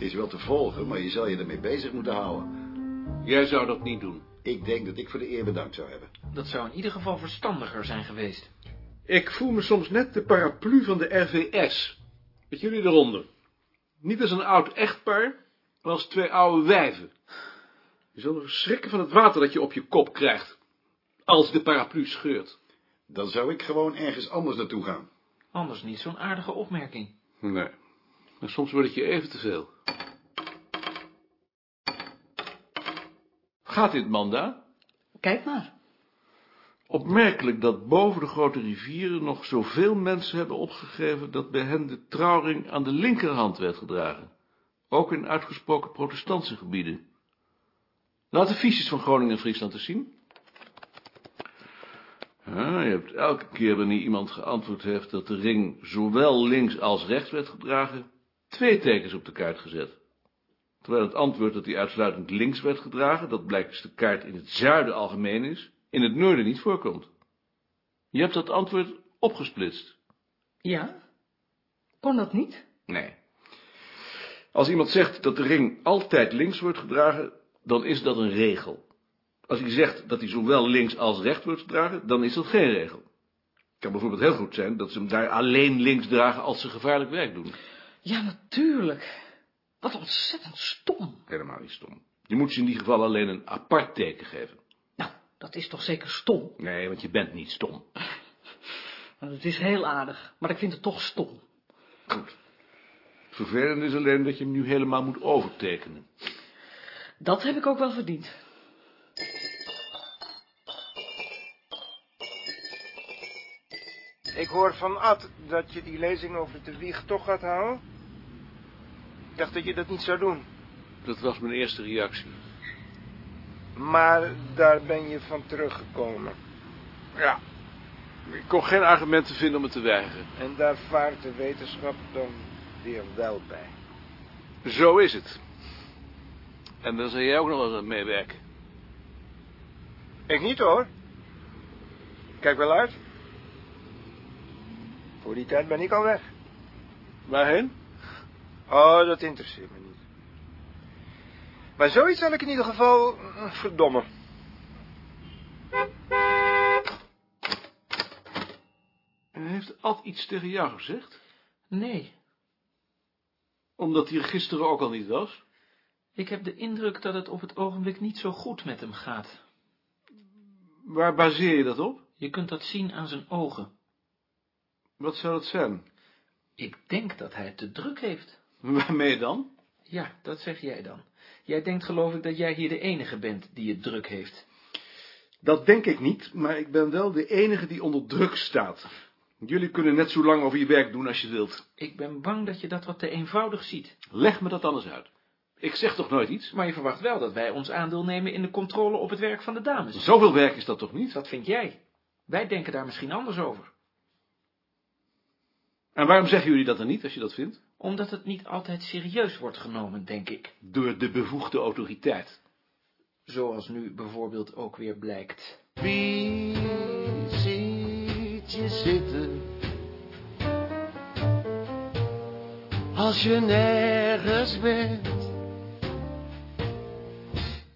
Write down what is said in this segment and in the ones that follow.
is wel te volgen, maar je zal je ermee bezig moeten houden. Jij zou dat niet doen. Ik denk dat ik voor de eer bedankt zou hebben. Dat zou in ieder geval verstandiger zijn geweest. Ik voel me soms net de paraplu van de RVS. Met jullie eronder. Niet als een oud echtpaar, maar als twee oude wijven. Je zal er schrikken van het water dat je op je kop krijgt. Als de paraplu scheurt. Dan zou ik gewoon ergens anders naartoe gaan. Anders niet zo'n aardige opmerking. Nee, maar soms wordt het je even te veel. Gaat dit, Manda? Kijk maar. Opmerkelijk dat boven de grote rivieren nog zoveel mensen hebben opgegeven dat bij hen de trouwring aan de linkerhand werd gedragen. Ook in uitgesproken protestantse gebieden. Laat de fiches van Groningen en Friesland eens zien. Ja, je hebt elke keer wanneer iemand geantwoord heeft dat de ring zowel links als rechts werd gedragen, twee tekens op de kaart gezet. Terwijl het antwoord dat die uitsluitend links werd gedragen, dat blijkt dus de kaart in het zuiden algemeen is, in het noorden niet voorkomt. Je hebt dat antwoord opgesplitst. Ja? Kon dat niet? Nee. Als iemand zegt dat de ring altijd links wordt gedragen, dan is dat een regel. Als hij zegt dat hij zowel links als rechts wordt gedragen, dan is dat geen regel. Het kan bijvoorbeeld heel goed zijn dat ze hem daar alleen links dragen als ze gevaarlijk werk doen. Ja, natuurlijk. Wat ontzettend stom. Helemaal niet stom. Je moet ze in die geval alleen een apart teken geven. Nou, dat is toch zeker stom? Nee, want je bent niet stom. Nou, het is heel aardig, maar ik vind het toch stom. Goed. Het vervelende is alleen dat je hem nu helemaal moet overtekenen. Dat heb ik ook wel verdiend. Ik hoor van Ad dat je die lezing over de wieg toch gaat houden. Ik dacht dat je dat niet zou doen. Dat was mijn eerste reactie. Maar daar ben je van teruggekomen. Ja. Ik kon geen argumenten vinden om het te weigeren. En daar vaart de wetenschap dan weer wel bij. Zo is het. En dan zal jij ook nog eens aan meewerken. Ik niet hoor. Kijk wel uit. Voor die tijd ben ik al weg. Waarheen? Oh, dat interesseert me niet. Maar zoiets zal ik in ieder geval eh, verdommen. En heeft Ad iets tegen jou gezegd? Nee, Omdat hij er gisteren ook al niet was? ik heb de indruk dat het op het ogenblik niet zo goed met hem gaat. Waar baseer je dat op? Je kunt dat zien aan zijn ogen. Wat zou dat zijn? Ik denk dat hij het te druk heeft. Waarmee dan? Ja, dat zeg jij dan. Jij denkt geloof ik dat jij hier de enige bent die het druk heeft. Dat denk ik niet, maar ik ben wel de enige die onder druk staat. Jullie kunnen net zo lang over je werk doen als je wilt. Ik ben bang dat je dat wat te eenvoudig ziet. Leg me dat anders uit. Ik zeg toch nooit iets? Maar je verwacht wel dat wij ons aandeel nemen in de controle op het werk van de dames. Zoveel werk is dat toch niet? Wat vind jij? Wij denken daar misschien anders over. En waarom zeggen jullie dat dan niet, als je dat vindt? Omdat het niet altijd serieus wordt genomen, denk ik. Door de bevoegde autoriteit. Zoals nu bijvoorbeeld ook weer blijkt. Wie ziet je zitten? Als je nergens bent.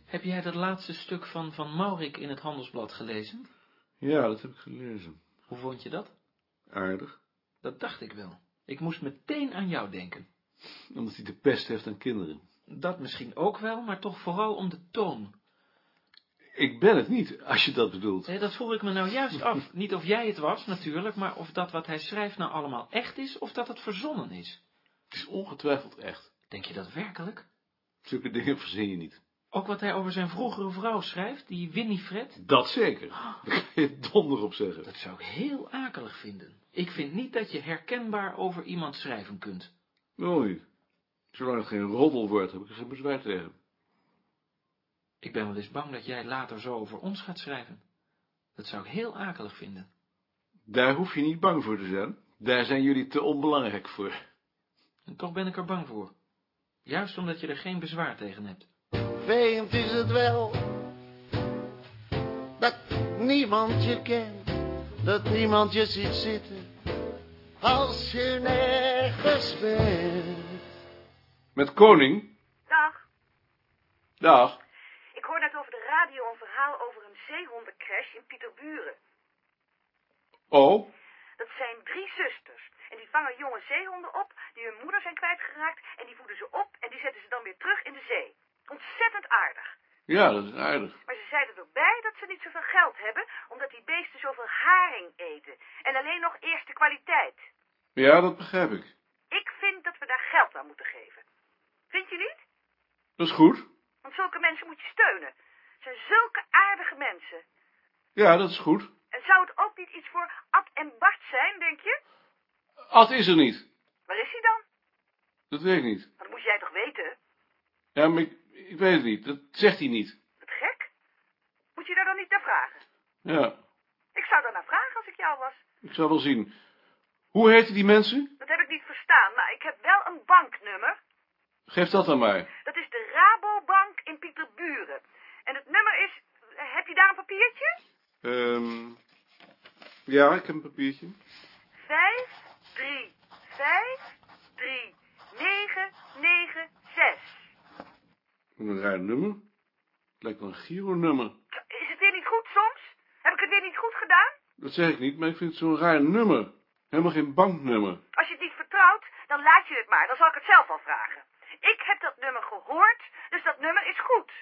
Heb jij dat laatste stuk van Van Maurik in het Handelsblad gelezen? Ja, dat heb ik gelezen. Hoe vond je dat? Aardig. Dat dacht ik wel. Ik moest meteen aan jou denken. Omdat hij de pest heeft aan kinderen. Dat misschien ook wel, maar toch vooral om de toon. Ik ben het niet, als je dat bedoelt. Eh, Dat vroeg ik me nou juist af. Niet of jij het was, natuurlijk, maar of dat wat hij schrijft nou allemaal echt is, of dat het verzonnen is. Het is ongetwijfeld echt. Denk je dat werkelijk? Zulke dingen verzin je niet. Ook wat hij over zijn vroegere vrouw schrijft, die Winifred? Dat zeker. Daar kan je donder op zeggen. Dat zou ik heel akelig vinden. Ik vind niet dat je herkenbaar over iemand schrijven kunt. Mooi. Zolang het geen roddel wordt, heb ik er geen bezwaar tegen. Ik ben wel eens bang dat jij later zo over ons gaat schrijven. Dat zou ik heel akelig vinden. Daar hoef je niet bang voor te zijn. Daar zijn jullie te onbelangrijk voor. En toch ben ik er bang voor. Juist omdat je er geen bezwaar tegen hebt. Vreemd is het wel. Dat niemand je kent. Dat niemand je ziet zitten. als je nergens bent. Met Koning? Dag. Dag. Ik hoor net over de radio een verhaal over een zeehondencrash in Pieterburen. Oh, Dat zijn drie zusters. En die vangen jonge zeehonden op die hun moeder zijn kwijtgeraakt. En die voeden ze op en die zetten ze dan weer terug in de zee. Ontzettend aardig. ja, dat is aardig. Maar ze zeiden erbij dat ze niet zoveel geld hebben, omdat die beesten zoveel haring eten. En alleen nog eerste kwaliteit. Ja, dat begrijp ik. Ik vind dat we daar geld aan moeten geven. Vind je niet? Dat is goed. Want zulke mensen moet je steunen. Het zijn zulke aardige mensen. Ja, dat is goed. En zou het ook niet iets voor Ad en Bart zijn, denk je? Ad is er niet. Waar is hij dan? Dat weet ik niet. Dat moet jij toch weten? Ja, maar ik, ik weet het niet. Dat zegt hij niet. Wat gek. Moet je daar dan niet naar vragen? Ja, Ik zou daar naar vragen als ik jou was. ik zal wel zien. Hoe heten die mensen? Dat heb ik niet verstaan, maar ik heb wel een banknummer. Geef dat aan mij. Dat is de Rabobank in Pieterburen. En het nummer is... Heb je daar een papiertje? Ehm ja, ik heb een papiertje. Vijf, drie, vijf, drie, negen, negen, zes. Een raar nummer. Het lijkt wel een Giro-nummer. Is het weer niet goed soms? Heb ik het weer niet goed gedaan? Dat zeg ik niet, maar ik vind het zo'n raar nummer. Helemaal geen banknummer. Als je het niet vertrouwt, dan laat je het maar. Dan zal ik het zelf wel vragen. Ik heb dat nummer gehoord, dus dat nummer is goed.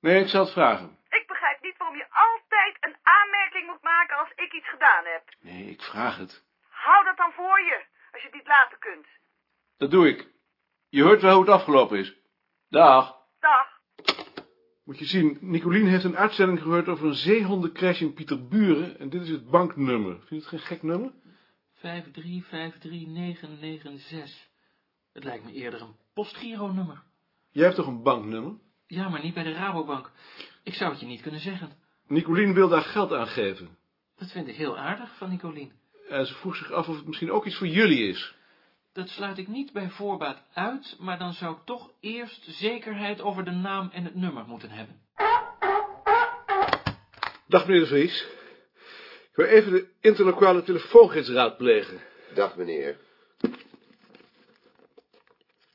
Nee, ik zal het vragen. Ik begrijp niet waarom je altijd een aanmerking moet maken als ik iets gedaan heb. Nee, ik vraag het. Hou dat dan voor je, als je het niet laten kunt. Dat doe ik. Je hoort wel hoe het afgelopen is. Dag. Dag. Moet je zien, Nicolien heeft een uitzending gehoord over een zeehondencrash in Pieterburen. En dit is het banknummer. Vind je het geen gek nummer? 5353996. Het lijkt me eerder een postgiro-nummer. Jij hebt toch een banknummer? Ja, maar niet bij de Rabobank. Ik zou het je niet kunnen zeggen. Nicolien wil daar geld aan geven. Dat vind ik heel aardig van Nicolien. En ze vroeg zich af of het misschien ook iets voor jullie is. Dat sluit ik niet bij voorbaat uit, maar dan zou ik toch eerst zekerheid over de naam en het nummer moeten hebben. Dag meneer de Vries. Ik wil even de interlokale telefoongids raadplegen. Dag meneer.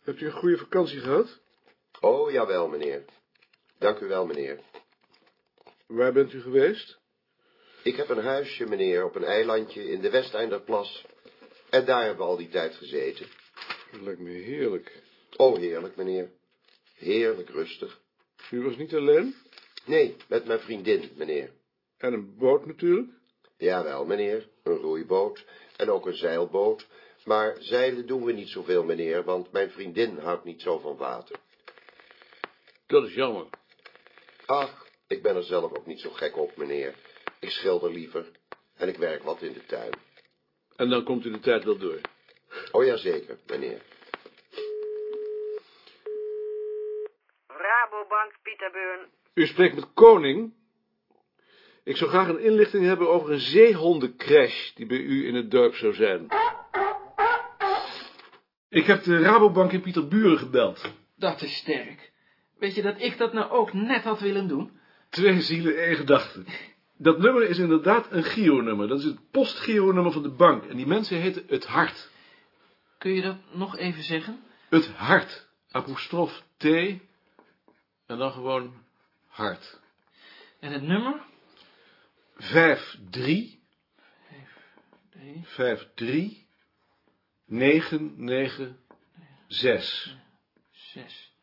Hebt u een goede vakantie gehad? Oh, jawel meneer. Dank u wel meneer. Waar bent u geweest? Ik heb een huisje meneer op een eilandje in de Westeinderplas. En daar hebben we al die tijd gezeten. Dat lijkt me heerlijk. Oh, heerlijk meneer. Heerlijk rustig. U was niet alleen? Nee, met mijn vriendin meneer. En een boot natuurlijk? Jawel meneer, een roeiboot en ook een zeilboot. Maar zeilen doen we niet zoveel meneer, want mijn vriendin houdt niet zo van water. Dat is jammer. Ach, ik ben er zelf ook niet zo gek op meneer. Ik schilder liever en ik werk wat in de tuin. En dan komt u de tijd wel door. Oh ja, zeker, meneer. Rabobank Pieterburen. U spreekt met Koning. Ik zou graag een inlichting hebben over een zeehondencrash die bij u in het dorp zou zijn. Ik heb de Rabobank in Pieterburen gebeld. Dat is sterk. Weet je dat ik dat nou ook net had willen doen? Twee zielen, één gedachte. Dat nummer is inderdaad een Giro-nummer. Dat is het post-Giro-nummer van de bank. En die mensen heten Het Hart. Kun je dat nog even zeggen? Het Hart. Apostrof T. En dan gewoon Hart. En het nummer? 5, 3, Nee. 5, 3, 9, 9, 6. Zes.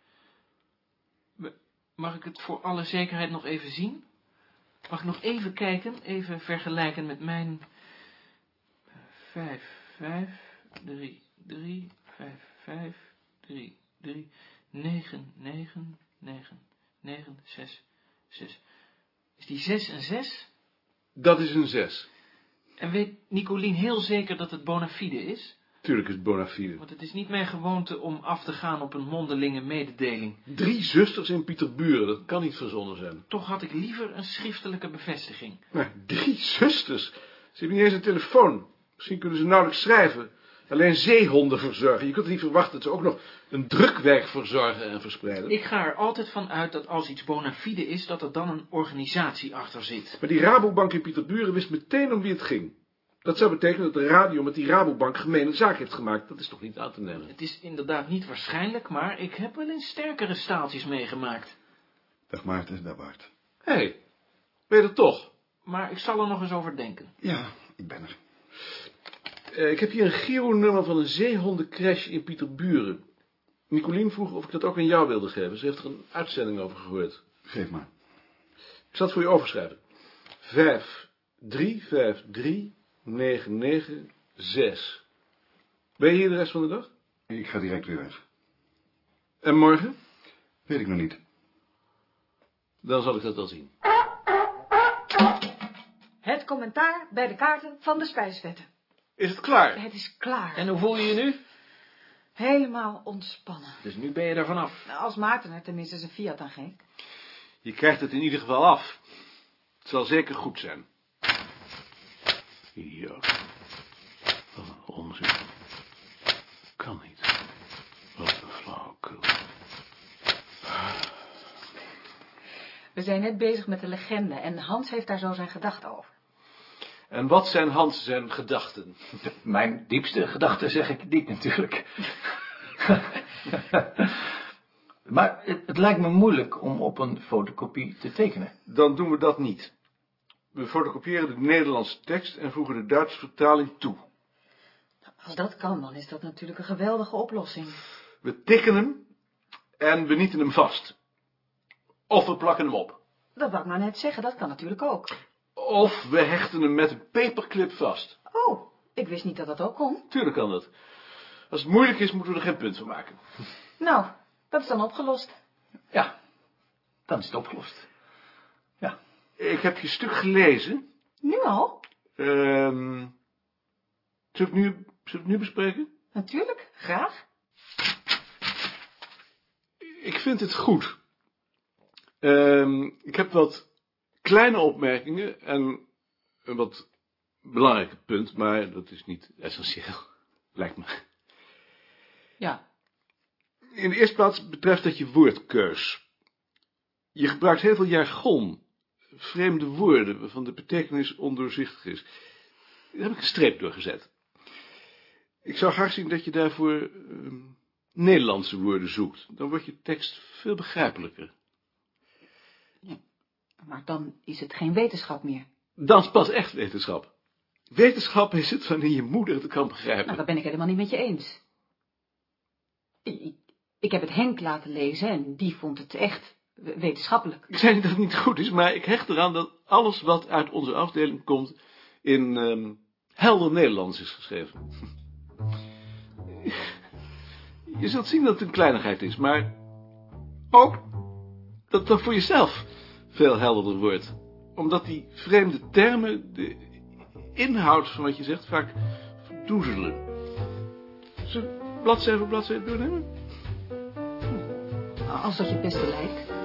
Ma- Mag ik het voor alle zekerheid nog even zien? Mag ik nog even kijken, even vergelijken met mijn... Vijf, vijf, drie, drie, vijf, vijf, drie, drie, negen, negen, negen, negen, zes, zes. Is die zes een zes? Dat is een 6. En weet Nicolien heel zeker dat het bona fide is? Tuurlijk is het bona fide. Want het is niet mijn gewoonte om af te gaan op een mondelinge mededeling. Drie zusters in Pieterburen, dat kan niet verzonnen zijn. Toch had ik liever een schriftelijke bevestiging. Maar drie zusters? Ze hebben niet eens een telefoon. Misschien kunnen ze nauwelijks schrijven. Alleen zeehonden verzorgen. Je kunt niet verwachten dat ze ook nog een drukwerk verzorgen en verspreiden. Ik ga er altijd van uit dat als iets bona fide is, dat er dan een organisatie achter zit. Maar die Rabobank in Pieterburen wist meteen om wie het ging. Dat zou betekenen dat de radio met die Rabobank gemene zaak heeft gemaakt. Dat is toch niet aan te nemen? Het is inderdaad niet waarschijnlijk, maar ik heb wel eens sterkere staaltjes meegemaakt. Dag Maarten, dag Bart. Hé, hey, ben je er toch? Maar ik zal er nog eens over denken. Ja, ik ben er. Eh, ik heb hier een Giro-nummer van een zeehondencrash in Pieterburen. Nicolien vroeg of ik dat ook aan jou wilde geven. Ze heeft er een uitzending over gehoord. Geef maar. Ik zal het voor je overschrijven. 5, 3, 5, 3, 9, 9, 6. Ben je hier de rest van de dag? Ik ga direct weer weg. En morgen? Weet ik nog niet. Dan zal ik dat wel zien. Het commentaar bij de kaarten van de spijswetten. Is het klaar? Het is klaar. En hoe voel je je nu? Helemaal ontspannen. Dus nu ben je er vanaf. Als Maarten er tenminste zijn Fiat aan geeft. Je krijgt het in ieder geval af. Het zal zeker goed zijn. Idioot. Wat een onzin. Kan niet. Wat een flauwekul. We zijn net bezig met de legende en Hans heeft daar zo zijn gedachten over. En wat zijn Hans zijn gedachten? Mijn diepste gedachte zeg ik niet natuurlijk. maar het, het lijkt me moeilijk om op een fotocopie te tekenen. Dan doen we dat niet. We fotocopiëren de Nederlandse tekst en voegen de Duitse vertaling toe. Als dat kan, dan is dat natuurlijk een geweldige oplossing. We tikken hem en we nieten hem vast. Of we plakken hem op. Dat wou ik nou net zeggen, dat kan natuurlijk ook. Of we hechten hem met een paperclip vast. Oh, ik wist niet dat dat ook kon. Tuurlijk kan dat. Als het moeilijk is, moeten we er geen punt van maken. Nou, dat is dan opgelost. Ja, dan is het opgelost. Ik heb je stuk gelezen. Nu al? Ehm zullen, we het nu, zullen we het nu bespreken? Natuurlijk, graag. Ik vind het goed. Ehm, ik heb wat kleine opmerkingen en een wat belangrijk punt, maar dat is niet essentieel, lijkt me. Ja. In de eerste plaats betreft dat je woordkeus. Je gebruikt heel veel jargon, vreemde woorden, waarvan de betekenis ondoorzichtig is. Daar heb ik een streep doorgezet. Ik zou graag zien dat je daarvoor ehm, Nederlandse woorden zoekt. Dan wordt je tekst veel begrijpelijker. Maar dan is het geen wetenschap meer. Dan is pas echt wetenschap. Wetenschap is het wanneer je moeder het kan begrijpen. Nou, dat ben ik helemaal niet met je eens. Ik, ik heb het Henk laten lezen en die vond het echt wetenschappelijk. Ik zei niet dat het niet goed is, maar ik hecht eraan dat alles wat uit onze afdeling komt in ehm, helder Nederlands is geschreven. Je zult zien dat het een kleinigheid is, maar ook dat het voor jezelf veel helderder wordt. Omdat die vreemde termen de inhoud van wat je zegt vaak verdoezelen. Zullen we bladzijde voor bladzijde doornemen? Als dat je het beste lijkt.